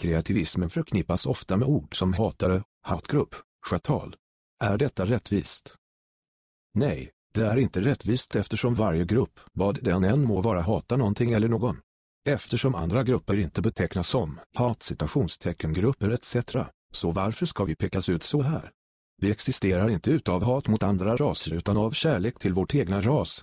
Kreativismen förknippas ofta med ord som hatare, hatgrupp, schatal. Är detta rättvist? Nej, det är inte rättvist eftersom varje grupp, vad den än må vara hatar någonting eller någon. Eftersom andra grupper inte betecknas som hatcitationsteckengrupper etc. Så varför ska vi pekas ut så här? Vi existerar inte utav hat mot andra raser utan av kärlek till vårt egna ras.